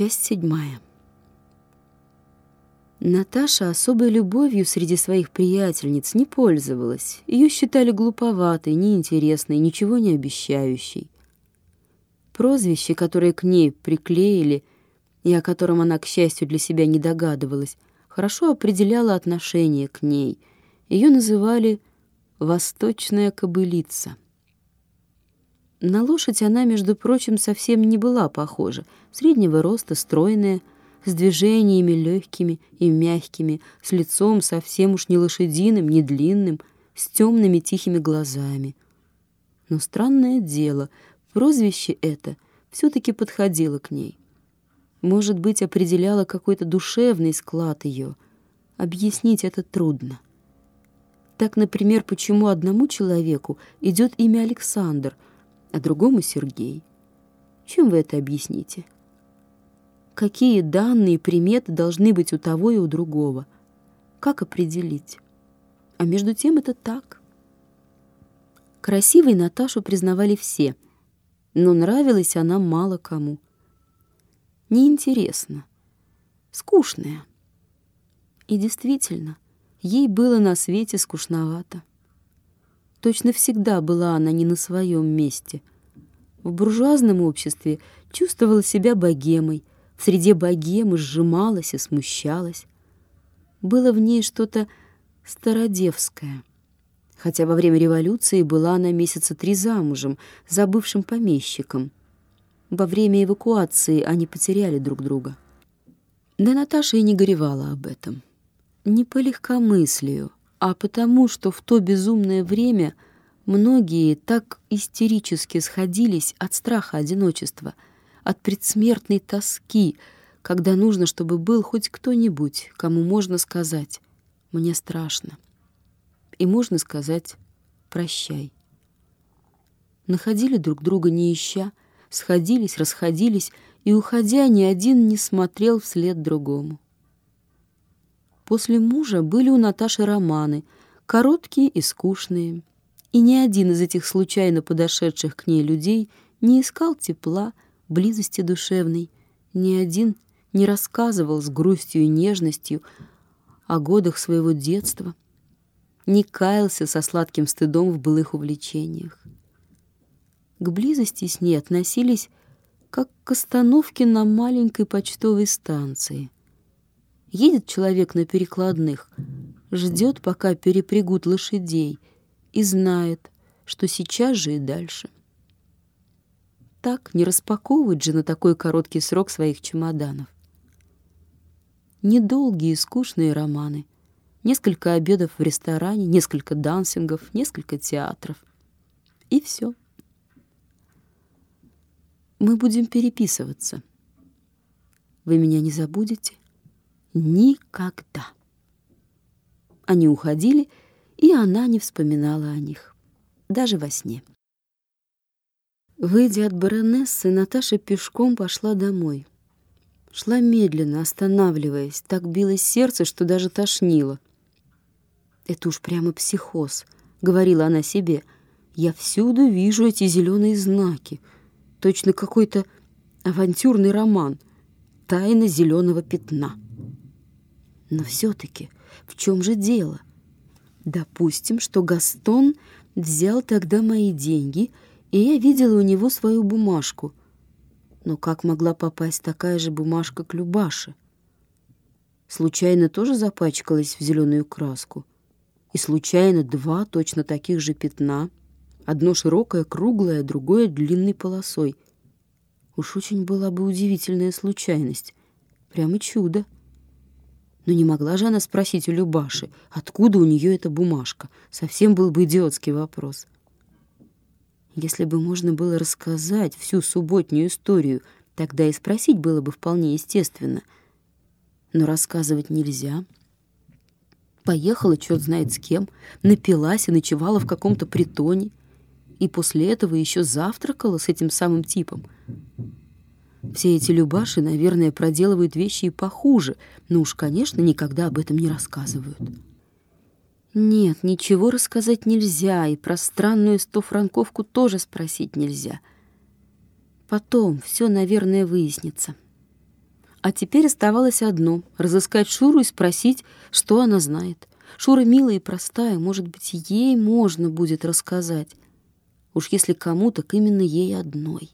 Часть седьмая. Наташа особой любовью среди своих приятельниц не пользовалась. Ее считали глуповатой, неинтересной, ничего не обещающей. Прозвище, которое к ней приклеили, и о котором она, к счастью, для себя не догадывалась, хорошо определяло отношение к ней. Ее называли «восточная кобылица». На лошадь она, между прочим, совсем не была похожа. Среднего роста, стройная, с движениями легкими и мягкими, с лицом совсем уж не лошадиным, не длинным, с темными тихими глазами. Но странное дело, прозвище это все-таки подходило к ней. Может быть, определяло какой-то душевный склад ее. Объяснить это трудно. Так, например, почему одному человеку идет имя Александр — а другому Сергей. Чем вы это объясните? Какие данные и приметы должны быть у того и у другого? Как определить? А между тем это так. Красивой Наташу признавали все, но нравилась она мало кому. Неинтересно, скучная. И действительно, ей было на свете скучновато. Точно всегда была она не на своем месте. В буржуазном обществе чувствовала себя богемой, в среде богемы сжималась и смущалась. Было в ней что-то стародевское. Хотя во время революции была она месяца три замужем за бывшим помещиком. Во время эвакуации они потеряли друг друга. Да Наташа и не горевала об этом. Не по легкомыслию, а потому, что в то безумное время многие так истерически сходились от страха одиночества, от предсмертной тоски, когда нужно, чтобы был хоть кто-нибудь, кому можно сказать «мне страшно». И можно сказать «прощай». Находили друг друга не ища, сходились, расходились, и, уходя, ни один не смотрел вслед другому. После мужа были у Наташи романы, короткие и скучные. И ни один из этих случайно подошедших к ней людей не искал тепла, близости душевной. Ни один не рассказывал с грустью и нежностью о годах своего детства, не каялся со сладким стыдом в былых увлечениях. К близости с ней относились как к остановке на маленькой почтовой станции — Едет человек на перекладных, ждет, пока перепрягут лошадей, и знает, что сейчас же и дальше. Так не распаковывать же на такой короткий срок своих чемоданов. Недолгие скучные романы, несколько обедов в ресторане, несколько дансингов, несколько театров. И все. Мы будем переписываться. Вы меня не забудете? Никогда. Они уходили, и она не вспоминала о них, даже во сне. Выйдя от баронессы, Наташа пешком пошла домой. Шла медленно, останавливаясь, так билось сердце, что даже тошнило. «Это уж прямо психоз», — говорила она себе. «Я всюду вижу эти зеленые знаки. Точно какой-то авантюрный роман. Тайна зеленого пятна». Но все-таки в чем же дело? Допустим, что Гастон взял тогда мои деньги, и я видела у него свою бумажку. Но как могла попасть такая же бумажка к Любаше? Случайно тоже запачкалась в зеленую краску. И случайно два точно таких же пятна. Одно широкое, круглое, другое длинной полосой. Уж очень была бы удивительная случайность. Прямо чудо. Но не могла же она спросить у Любаши, откуда у нее эта бумажка. Совсем был бы идиотский вопрос. Если бы можно было рассказать всю субботнюю историю, тогда и спросить было бы вполне естественно. Но рассказывать нельзя. Поехала черт знает с кем, напилась и ночевала в каком-то притоне. И после этого еще завтракала с этим самым типом. Все эти любаши, наверное, проделывают вещи и похуже, но уж, конечно, никогда об этом не рассказывают. Нет, ничего рассказать нельзя, и про странную стофранковку тоже спросить нельзя. Потом все, наверное, выяснится. А теперь оставалось одно — разыскать Шуру и спросить, что она знает. Шура милая и простая, может быть, ей можно будет рассказать. Уж если кому, так именно ей одной.